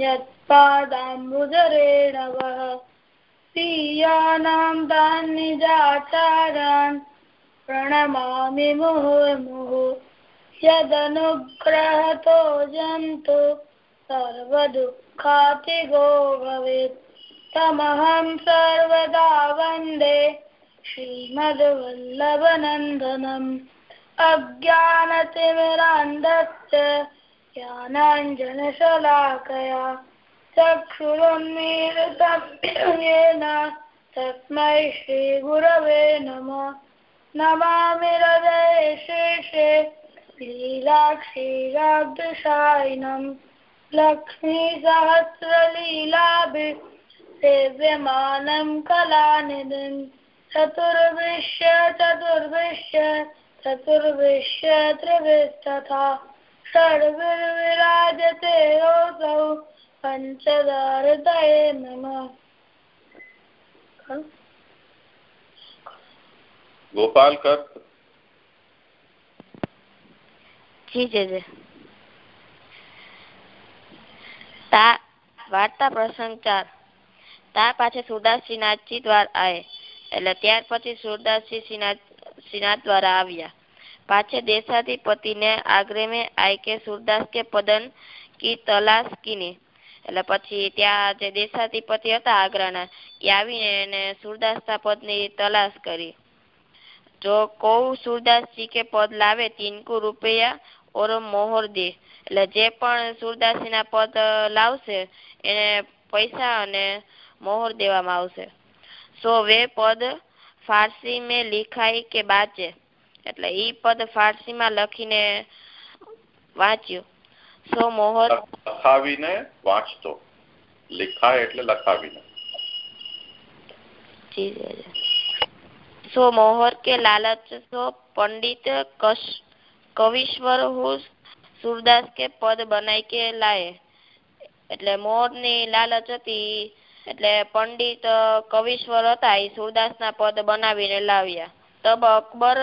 यत्पादाम्बुजरेण वः सीयानां तान् निजाचारान् प्रणमामि मुहुर्मुहुः यदनुग्रहतो जन्तु सर्वदुःखातिगो भवेत् तमहं सर्वदा वन्दे श्रीमद्वल्लभनन्दनम् अज्ञानतिमिरान्धस्य ज्ञानाञ्जनशलाकया चक्षुरुन्मीलितं येन तस्मै श्रीगुरवे नमः नमामि हृदये शेषे लीलाक्षीराब्दशायिनम् लक्ष्मीसहस्रलीलाभिः सेव्यमानं कलानिधिम् चतुर्विश्य चतुर्विश्य चतुर्विश्य त्रिभिस्तथा षड्भिर्विराजते योऽसौ पञ्चदारतये नमः ગોપાલ કર જી જજે તા વાર્તા પ્રસંગ ચાર તા પાછે સુરદાસજી નાથજી દ્વાર આયે એટલે ત્યાર પછી સુરદાસજી શ્રીનાથ દ્વારા આવ્યા पाछे દેશાધિપતિ ને આગ્રે મેં આય કે સુરદાસ કે પદન કી તલાશ કીને એટલે પછી ત્યાં જે દેશાધિપતિ હતા આગ્રાના એ આવીને એને સુરદાસના પદની તલાશ કરી. જો કહું સુરદાસજી કે પદ લાવે તિનકુ રૂપિયા ઓર મોહર દે. એટલે જે પણ સૂરદાસીના પદ લાવશે, એને પૈસા અને મોહર દેવામાં આવશે. સો વે પદ ફારસી મેં લિખાય કે બાચે એટલે ઈ પદ ફારસી માં લખીને વાંચ્યું. સો મોહર લખાવીને વાંચતો. લિખાય એટલે લખાવીને. સો મોહર કે લાલચ સો પંડિત કશ કવિશ્વર હું સુરદાસ કે પદ બનાય કે લાય. એટલે મોહરની લાલચ હતી. એટલે પંડિત કવિશ્વર હતા. એ સુરદાસ ના પદ બનાવીને લાવ્યા. તબ અકબર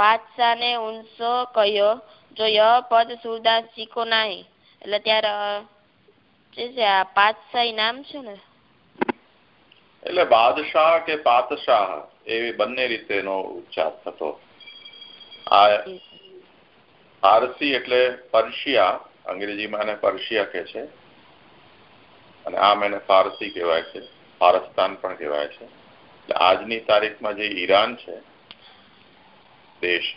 બાદશાહ ને ઊંસો કહ્યો, જો યહ પદ સુરદાસજી કો નહીં. એટલે ત્યારે જે છે, આ પાતશાહી નામ છે ને? એટલે બાદશાહ કે પાતશાહ એવી બંને રીતે એનો ઉચ્ચાર થતો. આ ફારસી એટલે પર્શિયા, અંગ્રેજીમાં એને પર્શિયા કે છે. અને આમ એને ફારસી કહેવાય છે ફારસ્તાન પણ કહેવાય છે. આજની તારીખમાં જે ઈરાન છે દેશ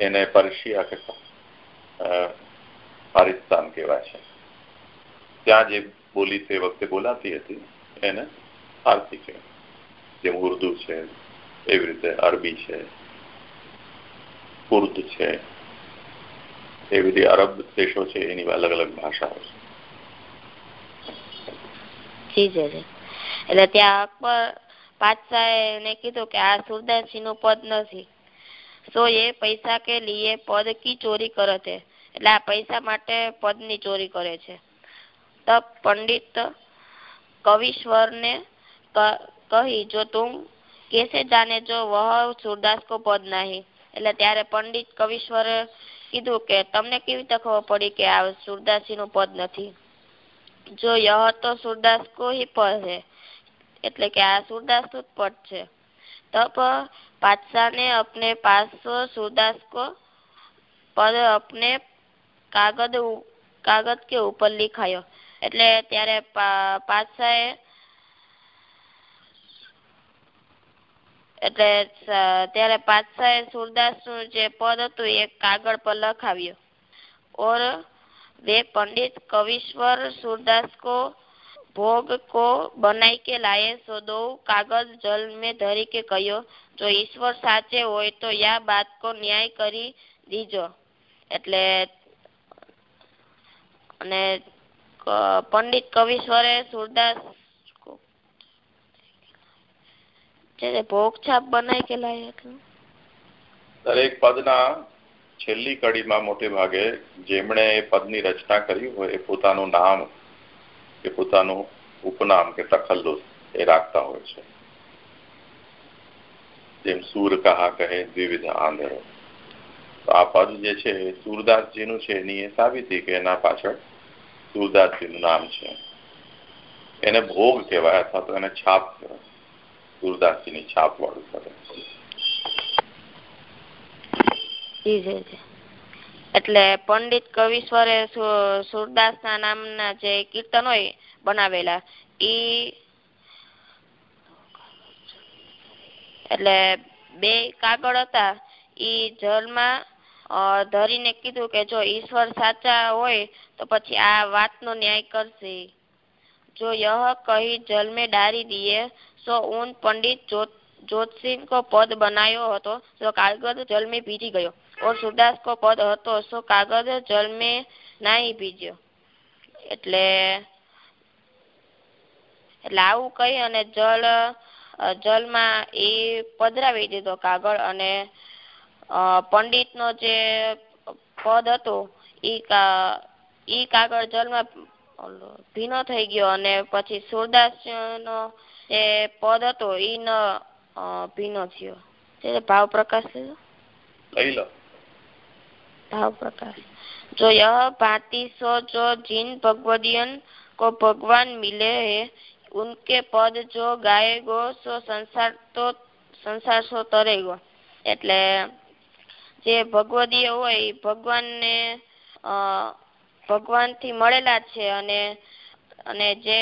એને પર્શિયા કે પારિસ્તાન કહેવાય છે ત્યાં જે બોલી તે વખતે બોલાતી હતી એને ફારસી કહેવાય જેમ ઉર્દુ છે એવી રીતે અરબી છે કુર્દ છે એવી રીતે અરબ દેશો છે એની અલગ અલગ ભાષાઓ છે એટલે ત્યાં બાદશાહે ને કીધું કે આ સુરદાસજી નું પદ નથી. તો એ પૈસા કે લીએ પદ કી ચોરી કરે છે? એટલે આ પૈસા માટે પદની ચોરી કરે છે. તબ પંડિત કવિશ્વર ને કહી, જો તું કેસે જાને જો વહ સુરદાસ કો પદ નહીં. એટલે ત્યારે પંડિત કવિશ્વર કીધું કે તમને કેવી રીતે ખબર પડી કે આ સુરદાસજી નું પદ નથી? જો યહ તો સુરદાસ કો હી પદ હે. એટલે કે આ સુરદાસ નું જ પદ છે તબ बादशाह ने अपने पास सूरदास को पद अपने કાગદ કાગદ કે ઉપર लिखायो એટલે ત્યારે પાતશાહે એટલે ત્યારે પાતશાહે સુરદાસ નું જે પદ હતું એ કાગળ પર લખાવ્યું और वे पंडित कविश्वर सूरदास को भोग को बनाई के लाए सो दो कागज जल में धरी के કહ્યો જો ઈશ્વર સાચે હોય તો યા બાત કો ન્યાય કરી દીજો એટલે અને પંડિત કવિશ્વરે સુરદાસ ભોગ છાપ બનાય કે લાયા દરેક પદના છેલ્લી કડીમાં મોટે ભાગે જેમણે એ પદની રચના કરી હોય એ પોતાનું નામ કે પોતાનું ઉપનામ કે તખલ્લુસ એ રાખતા હોય છે. જેમ સૂર કહા કહે, દ્વિવિધ આંધળો. તો આ પદ જે છે સુરદાસજીનું છે, એની એ સાબિતી કે એના પાછળ સુરદાસજીનું નામ છે. એને ભોગ કહેવાય અથવા તો એને છાપ કહેવાય. સુરદાસજીની છાપ વાળું કરે એટલે પંડિત કવિશ્વરે સુરદાસ ના નામ ના જે કીર્તન હોય બનાવેલા, ઈ એટલે બે કાગળ હતા, ઈ જળમાં ધરીને કીધું કે જો ઈશ્વર સાચા હોય તો પછી આ વાતનો ન્યાય કરશે. જો યહ કહી જલ મેં ડારી દિયે સો ઉન પંડિત જ્યોતિષ કો પદ બનાયો હતો તો કાગળ જલ મેં ભીજી ગયો. ઓર સુરદાસ કો પદ હતો, સો કાગળ જલ में નાહી એટલે એટલે આવું કહી અને જળ જલમાં એ પધરાવી દીધો કાગળ અને પંડિત જે પદ હતો, ઈ કાગળ જલમાં ભીનો થઈ ગયો અને પછી સુરદાસ નો જે પદ હતો, ઈ ભીનો થયો. ભાવ પ્રકાશ ભાવ પ્રકાશ જો यह भांति सो जो जिन भगवदियन को भगवान मिले है उनके पद जो गाएगो સો સંસાર તો સંસાર સો તરેગો એટલે જે ભગવદીય હોય ભગવાન ને ભગવાન થી મળેલા છે અને અને જે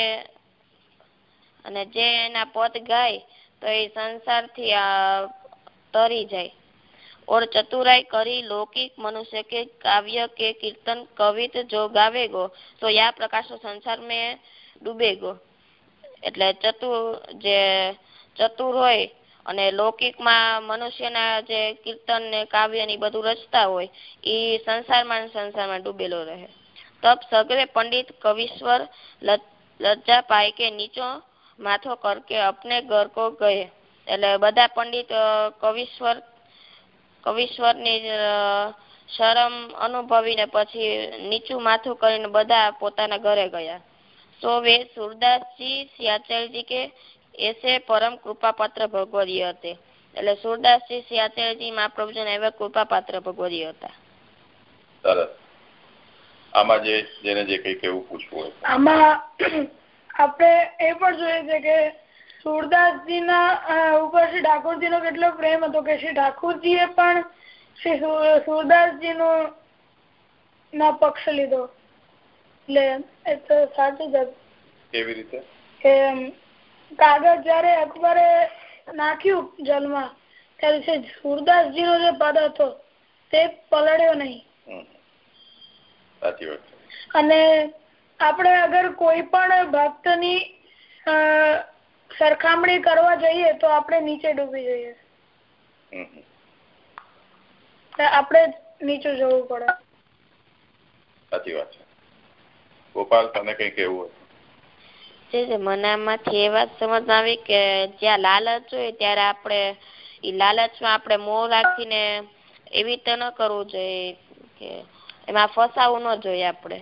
અને જે એના પદ ગાય તો એ સંસાર થી તરી જાય और चतुराई करी लौकिक मनुष्य के काव्य के कीर्तन कवित जो गावेगो तो या प्रकाश संसार में ડૂબેગો એટલે ચતુર જે ચતુર હોય અને લૌકિક માં મનુષ્ય ના જે કીર્તન ને કાવ્ય ને બધું રચતા હોય એ સંસારમાં સંસારમાં ડૂબેલો રહે તબ સગરે પંડિત કવિશ્વર લજ્જા પાય કે નીચો માથો કરકે અપને ઘર કો ગયે એટલે બધા પંડિત કવિશ્વર કવિશ્વરની શરમ અનુભવીને પછી નીચું માથું કરીને બધા પોતાના ઘરે ગયા. તો વે સુરદાસજી સિયાચલજી કે એસે પરમ કૃપા પાત્ર ભગવદીય હતે. એટલે સુરદાસજી સિયાચલજી મહાપ્રભુજી એવા કૃપા પાત્ર ભગવદીય હતા. સરસ. આમાં જે જેને જે કઈ કેવું પૂછવું હોય. આમાં આપણે એ પણ જોઈએ છે કે સુરદાસજી ના ઉપર શ્રી ઠાકોરજી નો કેટલો પ્રેમ હતો કે શ્રી ઠાકોરજી એ પણ શ્રી સુરદાસજી નો ના પક્ષ લીધો. એટલે એ તો સાચું જ કેવી રીતે? કે કાગળ જયારે અકબરે નાખ્યું જલમાં ત્યારે સુરદાસજી નો જે પદ હતો તે પલળ્યો નહીં. સાચી વાત. અને આપણે અગર કોઈ પણ ભક્તની સરખામણી કરવા જઈએ તો આપણે નીચે ડૂબી જઈએ. આપણે નીચું જવું પડે. સાચી વાત છે. ગોપાલ તને કઈ કેવું હોય? મનામાંથી એ વાત સમજ આવી કે જ્યાં લાલચ હોય ત્યારે આપણે ઈ લાલચમાં આપણે મોહ રાખીને એવી રીતે ન કરવું જોઈએ કે એમાં ફસાવું ન જોઈએ આપણે.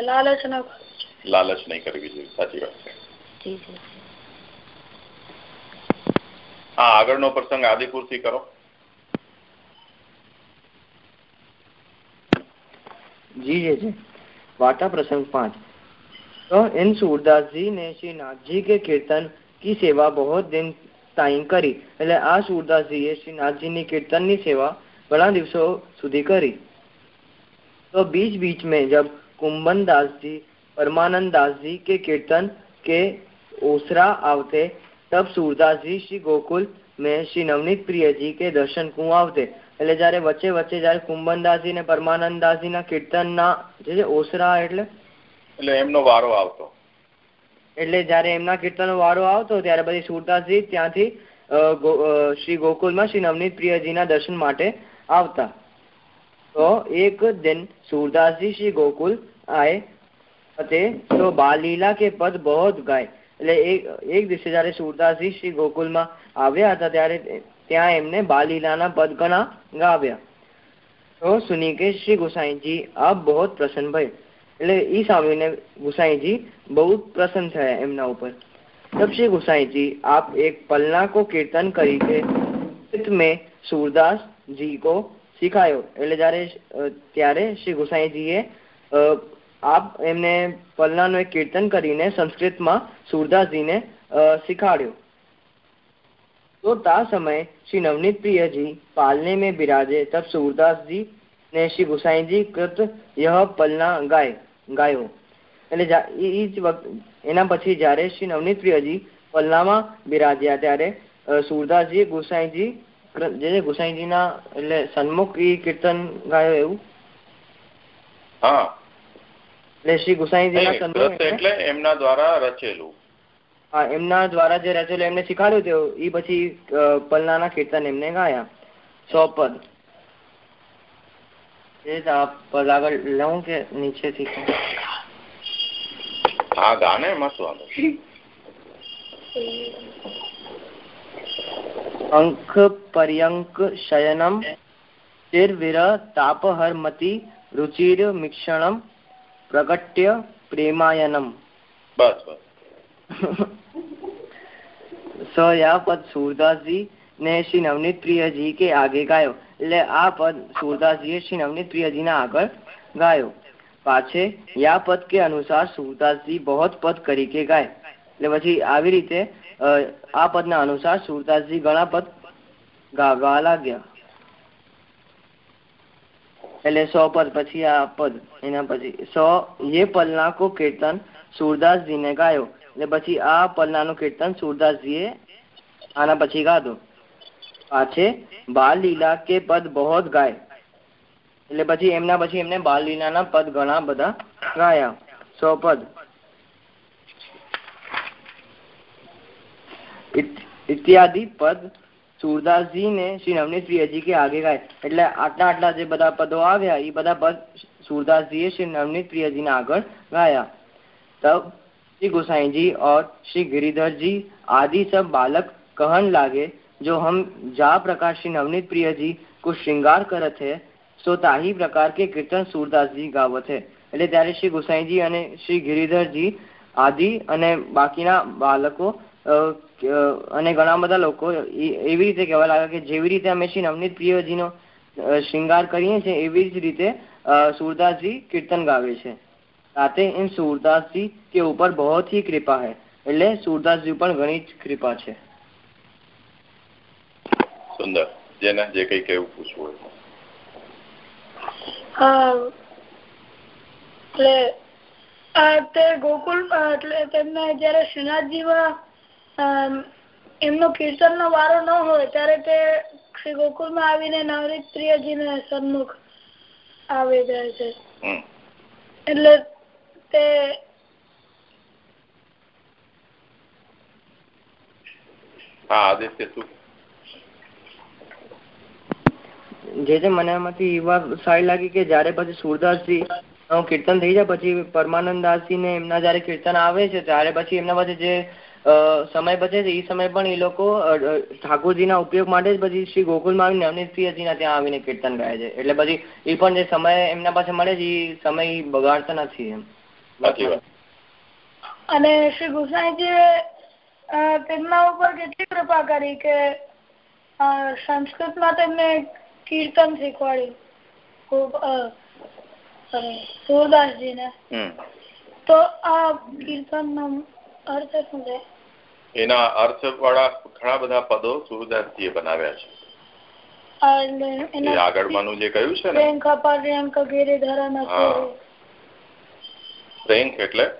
લાલચ ન લાલચ નહીં કરવી જોઈએ. સાચી વાત છે. હા આગળનો પ્રસંગ આદિપુર થી કરો जी जी जी वार्ता प्रसंग पांच तो इन सूरदास जी ने श्री नाथ जी के कीर्तन की सेवा बहुत दिन તાઈ કરી એટલે આ સુરદાસજીએ શ્રી નાથજીની કીર્તનની સેવા ઘણા દિવસો સુધી કરી तो बीच बीच में जब कुंभन दास जी परमानंद दास जी के कीर्तन के ओसरा आवते તબ સુરદાસજી શ્રી ગોકુલ ને શ્રી નવનીત પ્રિયજી કે દર્શન કું આવતે. એટલે જયારે વચ્ચે વચ્ચે જયારે કુંભનદાસજી ને પરમાનંદાસજી ના કીર્તન ના જે ઓસરા એટલે? એટલે એમનો વારો આવતો. એટલે જયારે એમના કીર્તનનો વારો આવતો ત્યારે પછી સુરદાસજી ત્યાંથી શ્રી ગોકુલમાં શ્રી નવનીત પ્રિયજીના દર્શન માટે આવતા. તો એક દિન સુરદાસજી શ્રી ગોકુલ આય. તે તો બાલીલા કે પદ બહોત ગાય. એટલે એક એક દિવસે જ્યારે સુરદાસજી શ્રી ગોકુલમાં આવ્યા હતા ત્યારે ત્યાં એમને બાલીલાના પદ ગાવ્યા. તો સુની કે શ્રી ગુસાઈજી, આપ બહુ પ્રસન્ન ભય એટલે એ સાંભળીને ગુસાઈજી બહુ પ્રસન્ન થયા એમના ઉપર. તબ શ્રી ગુસાઈજી, આપ એક પલના કો કીર્તન કરી કે મેં સુરદાસજી કો શીખાયો. એટલે જયારે ત્યારે શ્રી ગુસાઈજીએ આપ એમને પલ્લાનું એક કીર્તન કરીને સંસ્કૃતમાં સુરદાસજીને શીખાડ્યું. તો તા સમય શ્રી નવનીત પ્રિયજી પાલને મેં બિરાજે તબ સુરદાસજી ને શ્રી ગુસાઈજી કૃત યહ પલના ગાય, ગાયો. એટલે એ જ વખત એના પછી જ્યારે શ્રી નવનીત પ્રિયજી પલ્લામાં બિરાજ્યા ત્યારે સુરદાસજી, ગુસાઈજી જે ગુસાઈજીના એટલે સન્મુખ એ કીર્તન ગાયો એવું? હા. એટલે શ્રી ગુસાઈજીના સન્મુખ એટલે એમના દ્વારા રચેલું. હા એમના દ્વારા જે રચેલું એમને શીખાડ્યું હતું એ પછી પલનાના કીર્તન એમને ગાયા. સો પદ. એ જ આ પદ આગળ લઉં કે નીચેથી? હા ગાને એમાં શું વાંધો. અંક પર્યંક શયનમ ચિરવિર તાપહરમતી રુચિર મિક્ષણમ પ્રગટ્ય પ્રેમાયનમ બસ બસ. સ પદ સુરદાસજી ને શ્રી નવનીત પ્રિયજી કે આગે ગાયો. એટલે આ પદ સુરદાસજીએ શ્રી નવનીત પ્રિયજી ના આગળ ગાયો. પાછે યા પદ કે અનુસાર સુરદાસજી બહોત પદ કરીકે ગાય. એટલે પછી આવી રીતે આ પદ ના અનુસાર સુરદાસજી ઘણા પદ ગાવા લાગ્યા. એટલે સો પદ પછી આ પદ, એના પછી. સો યે પલના કીર્તન સૂરદાસજીને ગાયો. એટલે પછી આ પલનાનું કીર્તન સૂરદાસજીએ આના પછી ગાધું. આ છે કે પદ બહોત ગાય. એટલે પછી એમના પછી એમને બાલલીલાના પદ ઘણા બધા ગાયા. સો પદ. ઇત્યાદિ પદ સુરદાસજી ને શ્રી નવનીત પ્રિયજી કે આગે ગાય. એટલે આટલા આટલા જે બધા પદો આવ્યા એ બધા પદ સુરદાસજીએ શ્રી નવનીત પ્રિયજીને આગળ ગાયા. તબ શ્રી गोसाईजी और श्री गिरिधर जी आदि सब बालक कहन लागे जो हम जा प्रकार श्री नवनीत प्रिय जी को श्रृंगार करत है सो ताही प्रकार के ગાવત હે. એટલે ત્યારે શ્રી ગોસાઈજી અને શ્રી ગિરિધરજી આદિ અને બાકીના બાલકો અને ઘણા બધા લોકો એવી રીતે કહેવા લાગ્યા કે જેવી રીતે અમે શ્રી નવનીત પ્રિયજીનો શ્રૃંગાર કરીએ છીએ એવી જ રીતે સુરદાસજી કીર્તન ગાવે છે. સાથે એમ સુરદાસજી કે ઉપર બહોત હી કૃપા હૈ એટલે સુરદાસજી પણ ઘણી જ કૃપા છે. સુંદર. જેના જે કઈ કેવું પૂછવું હોય. એટલે તે ગોકુલ એટલે તેમને જયારે શ્રીનાથજીમાં એમનો કીર્તન નો વારો ન હોય ત્યારે તે શ્રી ગોકુળમાં આવીને નવરીત પ્રિયજી ને સન્મુખ આવી જાય છે એટલે તે જે જે મને એમાંથી એવા સારી લાગી કે જયારે પછી સુરદાસજી કીર્તન થઈ જાય પછી પરમાનંદ દાસજી ને એમના જયારે કીર્તન આવે છે ત્યારે પછી એમના પાસે જે સમય બચે છે એ સમય પણ એ લોકો ઠાકોરજીના ઉપયોગ માટે જ પછી શ્રી ગોકુલમાં આવીને નવનીતપ્રિયજી ના ત્યાં આવીને કીર્તન ગાય છે. એટલે પછી એ પણ જે સમય એમના પાસે મળે છે એ સમય બગાડતા નથી એમ. અને શ્રી ગોસાઈજીએ તેમના ઉપર કેટલી કૃપા કરી કે સંસ્કૃતમાં તેમને કીર્તન શીખવાડ્યું સુરદાસજી ને તો આ કીર્તન નો અર્થ શું છે? એના અર્થ વાળા ઘણા બધા પદો સુરદાસજીએ બનાવ્યા છે. આગળમાંનું જે કહ્યું છે ને? પ્રેંક એટલે?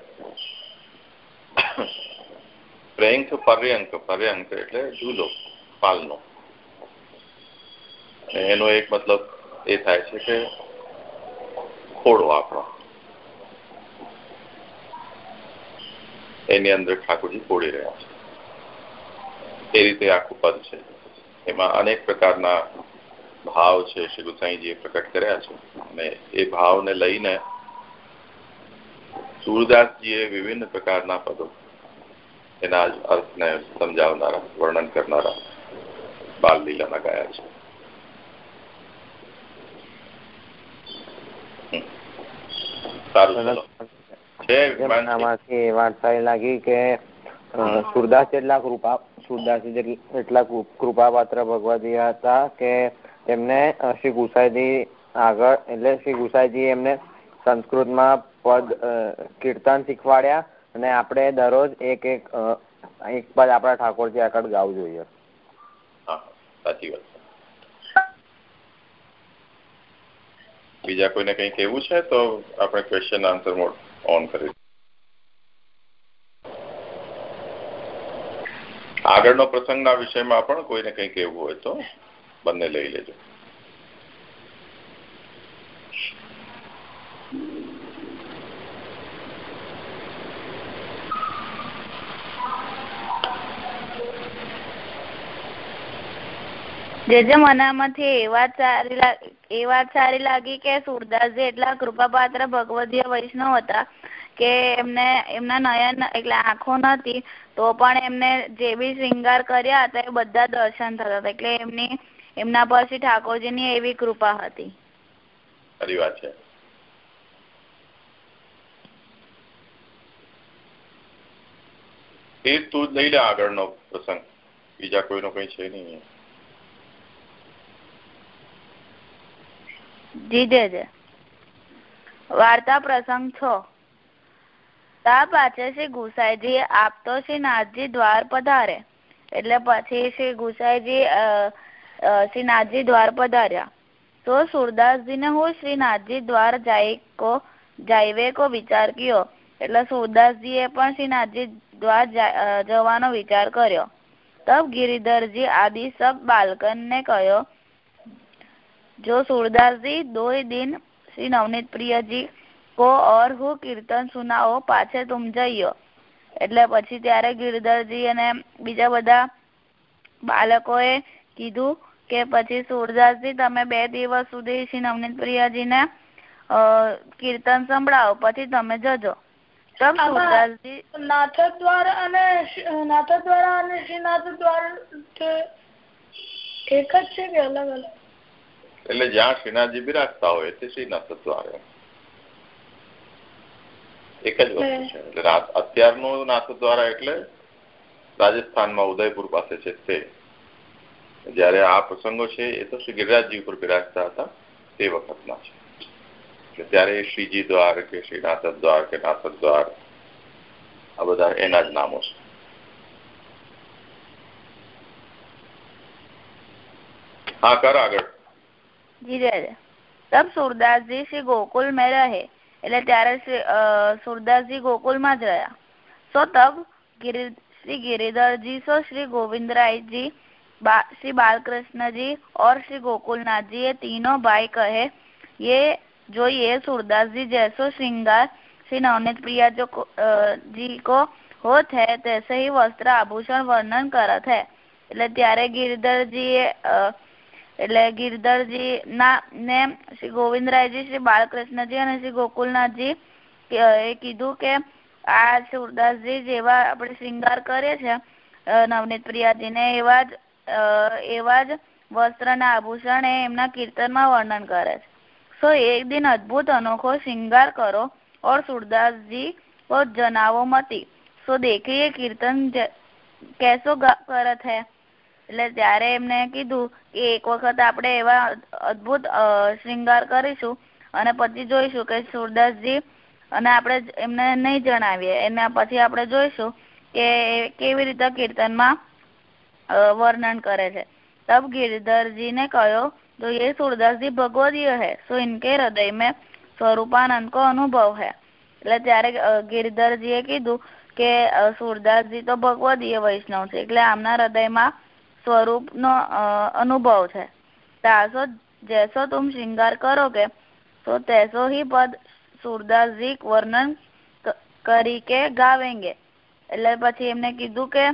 પ્રેંક પર્યંક પર્યંક એટલે ઝૂલો પાલનો. એનો એક મતલબ એ થાય છે કે ખોડો આપણો. એની અંદર ઠાકોરજી ખોડી રહ્યા છે. એ રીતે આખું પદ છે. એમાં અનેક પ્રકારના ભાવ છે શ્રી ગુસાઈજીએ પ્રકટ કર્યા છે. અને એ ભાવને લઈને સૂરદાસજીએ વિભિન્ન પ્રકારના પદો એના અર્થને સમજાવનારા વર્ણન કરનારા બાલ લીલામાં ગાયા છે. વાત સારી લાગી કે સુરદાસ જેટલા કૃપા સુરદાસ એટલા કૃપા પાત્ર ભગવતી હતા કે તેમને શ્રી ગુસાઈજી આગળ, એટલે શ્રી ગુસાઈજી એમને સંસ્કૃતમાં પદ કીર્તન શીખવાડ્યા અને આપણે દરરોજ એક એક એક પદ આપણા ઠાકોરજી આગળ ગાવું જોઈએ. હા, સાચી વાત બીજા કોઈને કંઈ કેવું છે તો આપણે ક્વેશ્ચન આન્સર મોડ ઓન કરી આગળનો પ્રસંગના વિષયમાં પણ કોઈને કંઈ કેવું હોય તો બંને લઈ લેજો. જે જે મનામાંથી એવા ચારી સારી એ વાત લાગી કે સુરદાસજી એટલા કૃપાપાત્ર ભગવદીય વૈષ્ણવ હતા કે એમને, એમના નયન એટલે આંખો નથી તો પણ એમને જે બી શ્રૃંગાર કર્યા હતા એ બધા દર્શન થતા હતા. એટલે એમની, એમના પરથી ઠાકોરજીની એવી કૃપા હતી. ખરી વાત છે. એ તું લઈ લે આગળનો પ્રસંગ. બીજા કોઈનો કઈ છે નહીં. જી જે વાર્તા પ્રસંગ છો. તા પાછે શ્રી ગુસાઈજી આપતો શ્રી નાથજી દ્વાર પધારે. એટલે પછી શ્રી ગુસાઈજી શ્રી નાથજી દ્વાર પધાર્યા. તો સુરદાસજી ને હું શ્રી નાથજી દ્વાર જાય કો, જાયવે કો વિચાર કયો. એટલે સુરદાસજી એ પણ શ્રી નાથજી દ્વાર જવાનો વિચાર કર્યો. તબ ગિરિધરજી આદિ સબ બાલકન ને કહ્યો जो सूरदास जी दो दिन श्री नवनीत प्रिय જી કો ઓર હું કીર્તન સુનાવો પાછે તુમ જઈયો એટલે પછી ત્યારે ગિરધરજી અને બીજા બધા બાળકોએ કીધું કે પછી સુરદાસજી તમે બે દિવસ સુધી શ્રી નવનીત પ્રિયજીને કીર્તન સંભળાવો પછી તમે જજો તબ સુરદાસજી નાથ દ્વાર અને નાથ દ્વારા અને શ્રીનાથ દ્વાર એક જ છે કે અલગ અલગ એટલે જ્યાં શ્રીનાથજી બિરાજતા હોય તે શ્રીનાથ સત્વારે એક જ વસ્તુ છે. એટલે અત્યારનું નાથ દ્વારા એટલે રાજસ્થાનમાં ઉદયપુર પાસે છે તે. જયારે આ પ્રસંગો છે એ તો શ્રી ગિરિરાજજી ઉપર બિરાજતા હતા તે વખતના છે. એટલે ત્યારે શ્રીજી દ્વાર કે શ્રીનાથ દ્વાર કે નાથ દ્વાર આ બધા એના જ નામો છે. હા કર આગળ. જી જય તબ સુરદાસજી શ્રી ગોકુલ મેં રહે એટલે ત્યારે સુરદાસજી ગોકુલમાં જ રહ્યા સો તબ શ્રી गिरिधर સો શ્રી गोविंदराय श्री बालकृष्ण जी और श्री गोकुलनाथ जी ये तीनों भाई कहे ये जो ये सूरदास जी जैसो श्रृंगार श्री नवनीत प्रिया जो जी को होत है तैसे ही वस्त्र आभूषण वर्णन करत है એટલે ત્યારે ગિરધરજી એટલે ગિરધરજી ના, ને શ્રી ગોવિંદરાયજી, શ્રી બાળકૃષ્ણજી અને શ્રી ગોકુલનાથજી એ કીધું કે, આ સુરદાસજી જેવા આપણે શ્રૃંગાર કરીએ છીએ નવનીત પ્રિયાજીને, એવા જ એવા જ વસ્ત્ર ના આભૂષણ એ એમના કીર્તનમાં વર્ણન કરે છે. સો એક દિન અદ્ભુત અનોખો શ્રીંગાર કરો, ઓર સુરદાસજી કો જનાવો મતી. સો દેખીએ કીર્તન કેસો કરત હૈ? એટલે ત્યારે એમને કીધું કે એક વખત આપણે એવા અદભુત શ્રૃંગાર કરીશું અને પછી જોઈશું કે સુરદાસજી અને આપણે એમને નહીં જણાવીએ. એના પછી આપણે જોઈશું કે કેવી રીતે કીર્તનમાં વર્ણન કરે છે. તબ ગિરધરજીને કહ્यो તો એ સુરદાસજી ભગવદીય હૈ, સો ઇનકે હૃદય મેં સ્વરૂપાનંદ કો અનુભવ હે. એટલે ત્યારે ગિરધરજીએ કીધું કે સુરદાસજી તો ભગવદીય વૈષ્ણવ છે, એટલે આમના હૃદયમાં સ્વરૂપ નો અનુભવ છે. તાસો જૈસો તુમ શ્રૃંગાર કરોગે તો તૈસો હિ પદ સુરદાસજી વર્ણન કરી કે ગાવેંગે. એટલે પછી એમને કીધું કે,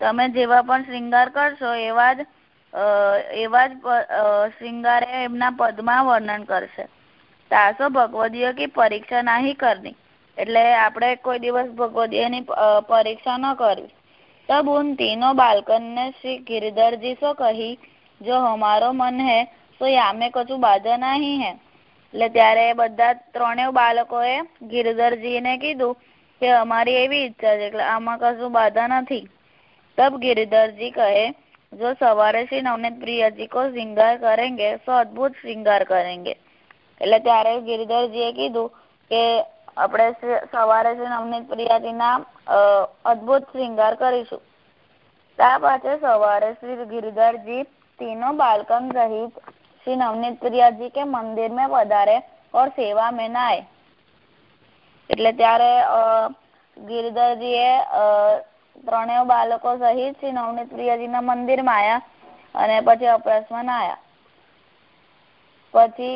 તમે જેવા પણ શ્રૃંગાર કરશો, એવા જ એવા જ શ્રૃંગાર એમના પદમાં વર્ણન કરશે. તાસો ભગવદીય કી પરીક્ષા નહીં કરની. એટલે આપણે કોઈ દિવસ ભગવદીયની પરીક્ષા ન કરવી. तब उन तीनों बालकन ने श्री गिरधर जी से कही जो हमारो મન હે તો યામે કશું બાધા નહીં હે એટલે ત્યારે બધા ત્રણેય બાળકોએ ગિરધરજીને કીધું કે અમારી એવી ઈચ્છા છે એટલે આમાં કશું બાધા નથી तब गिरधर जी कहे जो सवारे श्री नवनीत प्रिय जी को श्रृंगार करेंगे तो अद्भुत श्रृंगार करेंगे એટલે ત્યારે ગિરધરજીએ કીધું કે આપણે સવારે શ્રી નવનીત પ્રિયાજીના અદભુત શ્રૃંગાર કરીશું ત્યાર પાછળ સવારે શ્રી गिरधर तीनों बालकन रहित श्री नवनीत प्रिया जी के मंदिर में पधारे और सेवा में नाए એટલે ત્યારે ગિરધરજીએ ત્રણેય બાળકો સહિત શ્રી નવનીત પ્રિયાજીના મંદિરમાં આવ્યા અને પછી અપરાસમાં નાયા પછી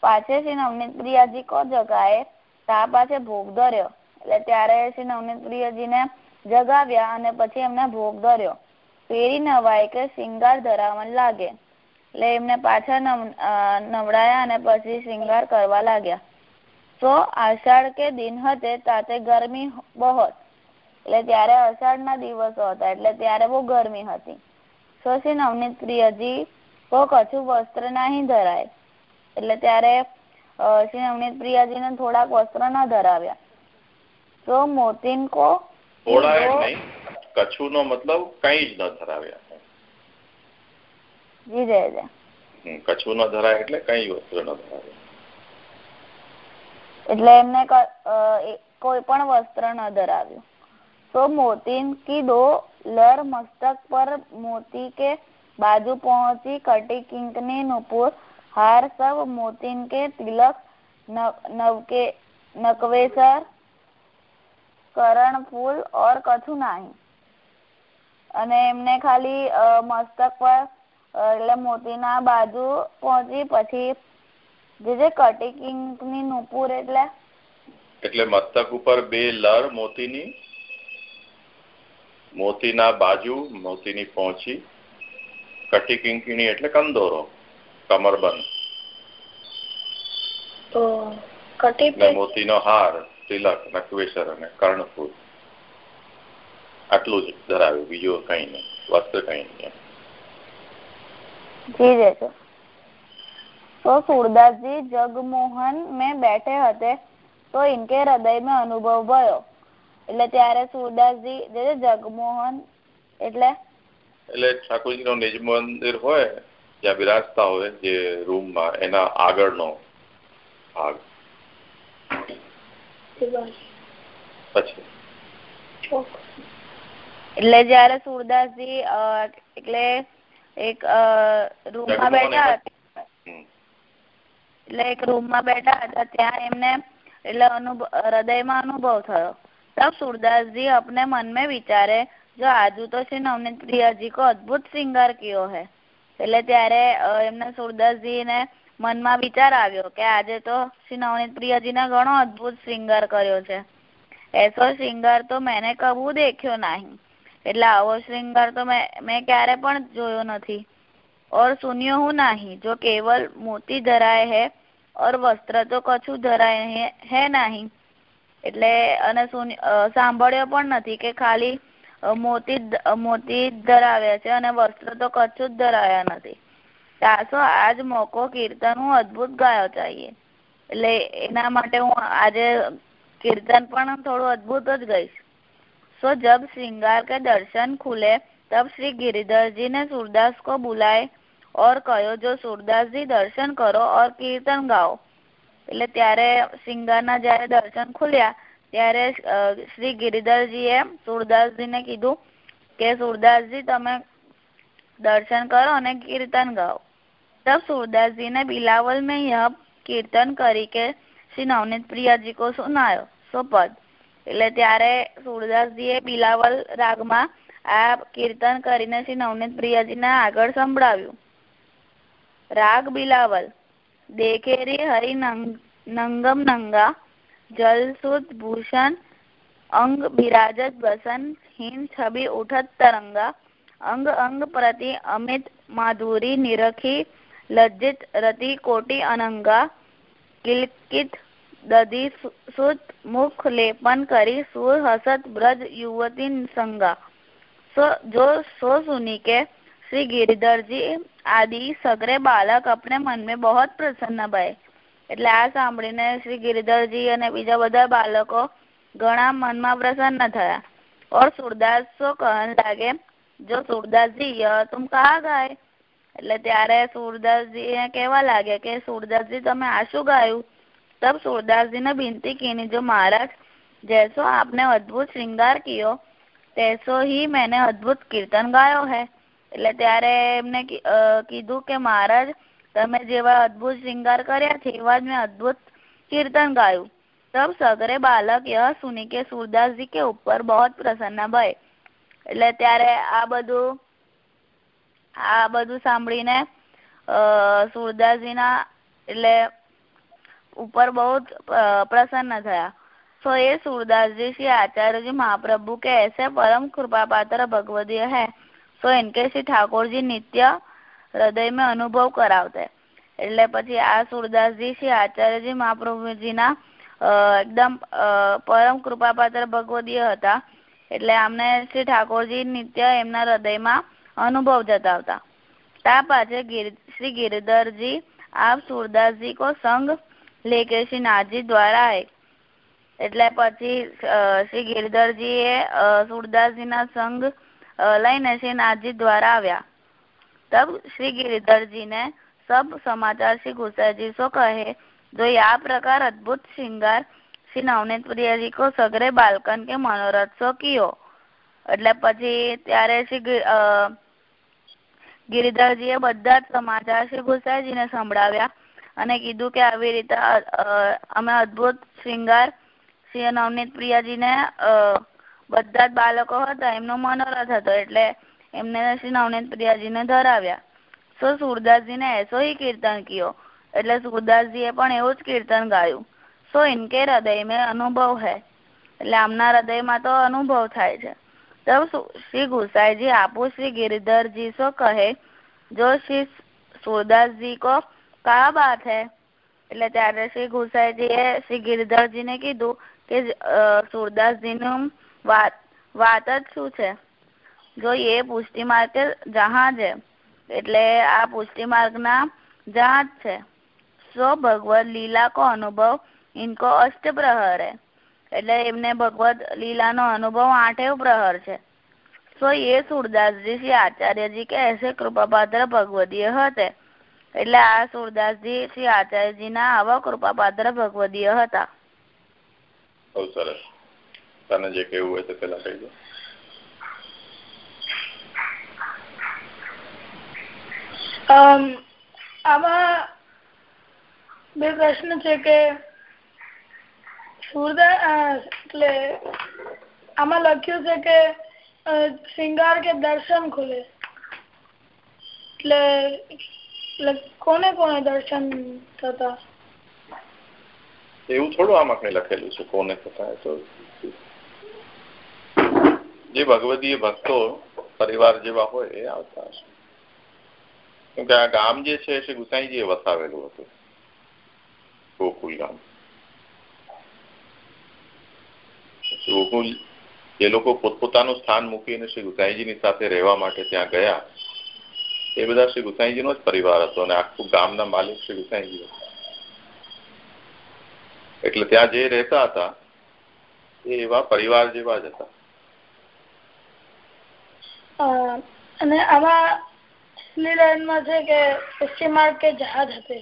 પાછે શ્રી નવનીત પ્રિયાજી કો જગાએ તા પાસે ભોગ ધર્યો. એટલે ત્યારે શ્રી નવનીત પ્રિયજીને જગાવ્યા અને પછી એમને ભોગ ધર્યો. પેરી નવાય કે શિંગાર ધરાવન લાગે. એટલે એમને પાછા નવડાયા અને પછી શિંગાર કરવા લાગ્યા. તો આષાઢ કે દિન હતે તાતે ગરમી બહોત. એટલે ત્યારે અષાઢ ના દિવસો હતા, એટલે ત્યારે બહુ ગરમી હતી. તો શ્રી નવનીત પ્રિયજી કો કછું વસ્ત્ર નહીં ધરાય. એટલે ત્યારે શ્રી નવનીત પ્રિયાજી ને થોડાક વસ્ત્ર ન ધરાવ્યા. તો મોતીન કો કચ્છું નો મતલબ કઈ જ ન ધરાવ્યા. જી જય કચ્છું ન ધરાય એટલે કઈ વસ્ત્ર ન ધરાવ્યા. એટલે એમને કોઈ પણ વસ્ત્ર ન ધરાવ્યું. તો મોતીન કી દો લર મસ્તક પર મોતી કે બાજુ પહોંચી કટી કિંકની નુપુર હાર સબ મોતીન કે તિલક નવકે નકવેસર કરણ ફૂલ ઓર કછું નહીં. અને એમને ખાલી મસ્તક પર એટલે મોતીના બાજુ પહોંચી પછી જે જે કટી ની નુપુર એટલે એટલે મસ્તક ઉપર બે લર મોતીની, મોતીના બાજુ મોતીની પહોંચી કટી કિંકીણી એટલે કંદોરો. કમરબંધ મોતીનો હાર તિલક નકવેસર અને કર્ણફૂલ આટલું જ ધરાવ્યું બીજું કઈ નહીં વસ્ત્ર કઈ નહીં જી જશે तो सूरदास जी जगमोहन में बैठे हते तो इनके हृदय में अनुभव भयो એટલે ત્યારે સુરદાસજી જે જગમોહન એટલે એટલે ઠાકોરજી નો નિજ મંદિર હોય જ્યાં બિરાજતા હોય જે રૂમમાં એના આગળનો ભાગ પછી એટલે જયારે સુરદાસજી એટલે એક રૂમમાં બેઠા હતા એટલે એક રૂમમાં બેઠા હતા ત્યાં એમને એટલે અનુભવ હૃદયમાં અનુભવ થયો तब सूरदास जी अपने मन में विचारे जो આજુ તો શ્રી નવનીત પ્રિયાજી કો અદભુત શ્રૃંગાર કયો હે એટલે ત્યારે એમને સુરદાસજી ને મનમાં વિચાર આવ્યો કે આજે તો શ્રી નવનીત પ્રિયજી ને ઘણો અદભુત શ્રૃંગાર કર્યો છે. એસો શ્રીંગાર તો મેને કબૂ દેખ્યો નહીં. એટલે આવો શ્રીંગાર તો મેં મેં ક્યારે પણ જોયો નથી. ઓર સુન્યો હું નહીં, જો કેવલ મોતી ધરાય હે, ઓર વસ્ત્ર તો કછું ધરાય હે નહીં. એટલે, અને સાંભળ્યો પણ નથી કે ખાલી મોતી મોતી ધરાવે છે અને વસ્ત્ર તો કચ્છું જ ધરાયા નથી તાસો આજ મોકો કીર્તન હું અદભુત ગાયો ચાહીએ એટલે એના માટે હું આજે કીર્તન પણ થોડું અદભુત જ ગઈશ સો જબ श्रृंगार के दर्शन खुले तब श्री गिरिधर जी ने सूरदास को बुलाए और कहो जो सूरदास जी दर्शन કરો और કીર્તન ગાઓ એટલે ત્યારે શ્રૃંગારના જયારે દર્શન ખુલ્યા ત્યારે શ્રી ગિરિધરજીએ સુરદાસજીને કીધું કે સુરદાસજી તમે દર્શન કરો અને કીર્તન ગાઓ तब सूरदास जी ने बिलावल में यह कीर्तन કરી કે શ્રી નવનીત પ્રિયાજી કો સુનાયો સો પદ એટલે ત્યારે સુરદાસજીએ બિલાવલ રાગમાં આ કીર્તન કરીને શ્રી નવનીત પ્રિયાજીને આગળ સંભળાવ્યું રાગ બિલાવલ દેખેરી હરિ નંગમ નંગા जल सुत भूषण, अंग विराजत बसन, हीन छवि उठत तरंगा, अंग अंग प्रति अमित माधुरी निरखी, लज्जित रति कोटि अनंगा, किलकित दधि सुत मुख लेपन करी, सुर हसत ब्रज युवती संगा। सो, जो सो सुनी के श्री गिरिधर जी आदि सगरे बालक अपने मन में बहुत प्रसन्न भाई એટલે આ સાંભળીને શ્રી ગિરિધરજી અને બીજા બધા બાળકો ઘણા મનમાં પ્રસન્ન થયા. और સુરદાસ તો કહન લાગે? જો સુરદાસજી યહ તુમ ગાય? એટલે ત્યારે સુરદાસજી કહેવા લાગ્યા કે, સુરદાસજી, તમે આ શું ગાયું? તબ સુરદાસજીને વિનંતી કીની, જો મહારાજ, જૈસો આપને અદભુત શ્રીંગાર કયો, તેસો હી મેને અદ્ભુત કીર્તન ગાયો હે. એટલે ત્યારે એમને કીધું કે, મહારાજ તમે જેવા અદ્ભુત શ્રૃંગાર કર્યા છે, એવા જ મેં અદ્ભુત કીર્તન ગાયું. तब सगरे बालक यह सुनी के सूरदास जी के ऊपर પ્રસન્ન ભય. એટલે ત્યારે આ બધું આ બધું સાંભળીને સુરદાસજીના એટલે ઉપર બહુ પ્રસન્ન થયા. સો એ સુરદાસજી શ્રી આચાર્યજી મહાપ્રભુ કે એસે પરમ કૃપા પાત્ર ભગવદીય હૈ. સો એનકે શ્રી ઠાકોરજી નિત્ય હૃદયમાં અનુભવ કરાવતા. એટલે પછી આ સુરદાસજી છે આચાર્યજી મહાપ્રભુજીના એકદમ પરમ કૃપા પાત્ર ભગવદીય હતા. એટલે આમને શ્રી ઠાકોરજી નિત્ય એમના હૃદયમાં અનુભવ જતાવતા. તા પાછે શ્રી ગિરધરજી આ સુરદાસજી કો સંગ લેકે શ્રી નાથજી દ્વારા આય. એટલે પછી શ્રી ગિરધરજી એ સુરદાસજીના સંગ લઈને શ્રી નાથજી દ્વારા આવ્યા. तब श्री गिरधर जी ने सब समाचार श्री गुसाई जी सो कहे जो या प्रकार अद्भुत श्रृंगार श्री नवनीत प्रिय जी को सगरे बालकन के मनोरथ સો કિયો એટલે પછી ત્યારે શ્રી ગિરિધરજી એ બધા જ સમાચાર શ્રી ગુસાઈજી ને સંભળાવ્યા અને કીધું કે આવી રીતે અમે અદ્ભુત શ્રૃંગાર શ્રી નવનીત પ્રિયાજી ને બધા જ બાળકો હતા એમનો મનોરથ હતો એટલે એમને શ્રી નવનીત પ્રિયાજી ને ધરાવ્યા સો સુરદાસજી ને એસો ही કીર્તન કિયો એટલે સુરદાસજી એ પણ એવું જ કીર્તન ગાયું સો ઇનકે હૃદય મેં અનુભવ હૈ એટલે આમના હૃદયમાં તો અનુભવ થાય છે તબ શ્રી ગુસાઈજી આપો શ્રી गिरधरजी સો કહે જો શ્રી સુરદાસજી કો કા બાત હૈ એટલે ત્યારે શ્રી ગુસાઈજી એ શ્રી ગિરધરજી ને કીધું કે સુરદાસજી નું વાત વાત જ શું છે જો એ પુષ્ટિ માર્ગ કે જહાજ એટલે આ પુષ્ટિ માર્ગ ના જહાજ છે. સો ભગવદ લીલા કો અનુભવ ઇનકો અષ્ટ પ્રહર હે એટલે એમને ભગવદ લીલા નો અનુભવ આઠેવ પ્રહર છે. સો એ સુરદાસજી શ્રી આચાર્યજી કે એસે કૃપાપાત્ર ભગવદીય હતે. એટલે આ સુરદાસજી શ્રી આચાર્યજી ના આવા કૃપાપાત્ર ભગવદીય હતા. બહુ સરસ. તને જે કેવું હોય તો પેલા કહી દો. આમાં બે પ્રશ્ન છે કે સુરદાસ એટલે આમાં લખ્યું છે કે શ્રૃંગાર કે દર્શન ખુલે? એટલે કોને કોને દર્શન થતા? એવું થોડું આમાં કઈ લખેલું છે, કોને થતા તો જે ભગવદીય ભક્તો પરિવાર જેવા હોય એ આવતા હશે. કેમકે આ ગામ જે છે, શ્રી ગુસાઈજીએ વસાવેલું હતું. ગોકુલ ગામ. ગોકુલ એ લોકો પોતપોતાનું સ્થાન મૂકીને શ્રી ગુસાઈજીની સાથે રહેવા માટે ત્યાં ગયા, એ બધા શ્રી ગુસાઈજીનો જ પરિવાર હતો અને આખું ગામના માલિક શ્રી ગુસાઈજી હતા. એટલે ત્યાં જે રહેતા હતા, એ એવા પરિવાર જેવા જ હતા. અને આમાં શ્રીલનમાં છે કે પશ્ચિમ માર્ગ કે જહાજ હશે?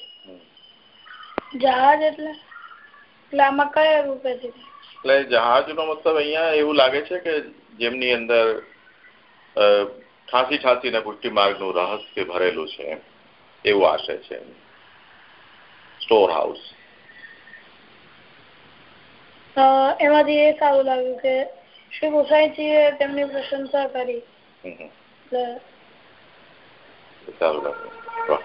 જહાજ એટલે? એટલે આમાં કયા રૂપે છે? એટલે જહાજ નો મતલબ અહીંયા એવું લાગે છે કે જેમની અંદર ઠાંસી ઠાંસી ને પુષ્ટિ માર્ગનું રહસ્ય ભરેલું છે એવું આશય છે સ્ટોર હાઉસ એમાંથી એ સારું લાગ્યું કે શ્રી ગુસાઈજી એ તેમની પ્રશંસા કરી. સારું લાગ્યું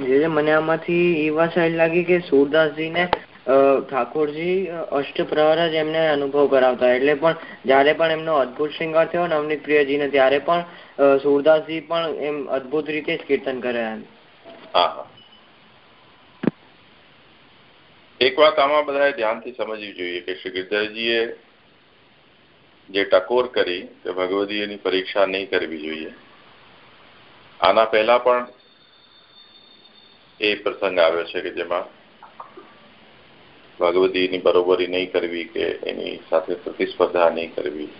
જે મને આમાંથી એ વાત સારી લાગી કે સુરદાસજી ને ઠાકોરજી અષ્ટપ્રહર જ એમને અનુભવ કરાવતા. એટલે પણ જયારે પણ એમનો અદભુત શ્રૃંગાર થયો નવનીત પ્રિયજી ને ત્યારે પણ સુરદાસજી પણ એમ અદભુત રીતે જ કીર્તન કર્યા હા એક વાત આમાં બધાએ ધ્યાનથી સમજવી જોઈએ કે શ્રી ગિરધરજીએ જે ટકોર કરી કે ભગવદીયની પરીક્ષા નહીં કરવી જોઈએ. આના પહેલા પણ એ પ્રસંગ આવ્યો છે કે જેમાં ભગવદીની બરોબરી નહીં કરવી કે એની સાથે પ્રતિસ્પર્ધા નહીં કરવી.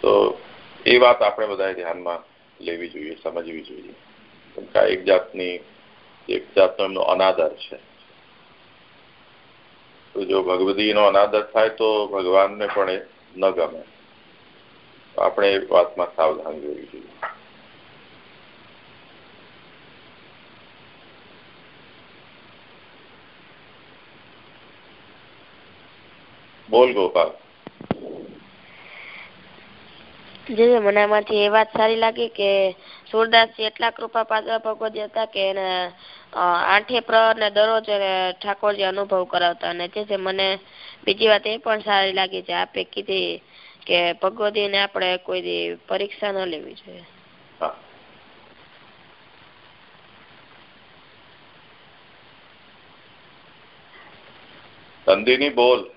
તો એ વાત આપણે બધાએ ધ્યાનમાં લેવી જોઈએ, સમજવી જોઈએ. કેમ કે એક જાતની, એક જાતનો એમનો અનાદર છે. તો જો ભગવદીનો અનાદર થાય તો ભગવાનને પણ ન ગમે. આપણે એ વાતમાં સાવધાન જોવી બોલ ગોપાલ. મને એમાંથી એ વાત સારી લાગી કે, સુરદાસજી એટલા કૃપા પાત્ર ભગવતી હતા કે એને આઠે પ્રહર ને દરરોજ ઠાકોરજી અનુભવ કરાવતા અને જે મને બીજી વાત એ પણ સારી લાગી છે આપે કીધી કે ભગવતી ને આપણે કોઈ પરીક્ષા ન લેવી જોઈએ. બોલ.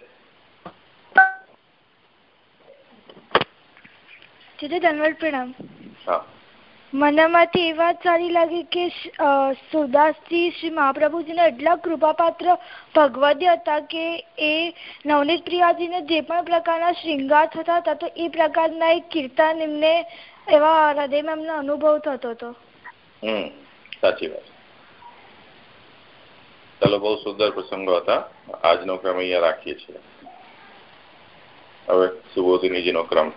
પ્રણામ. મનામાંથી એ વાત સારી લાગી કે સુદાસજી શ્રી મહાપ્રભુજીના એટલા કૃપાપાત્ર ભગવદી હતા કે એ નવનીત પ્રિયાજીને જે પણ પ્રકારના શ્રૃંગાર થતા હતા તો એ પ્રકારના એક કીર્તન એમને એવા હૃદયમાં એમનો અનુભવ થતો હતો. સાચી વાત. ચાલો, બહુ સુંદર પ્રસંગો હતા. આજનો ક્રમ અહીંયા રાખીએ છીએ. હવે સુબોધિનીજીનો ક્રમ.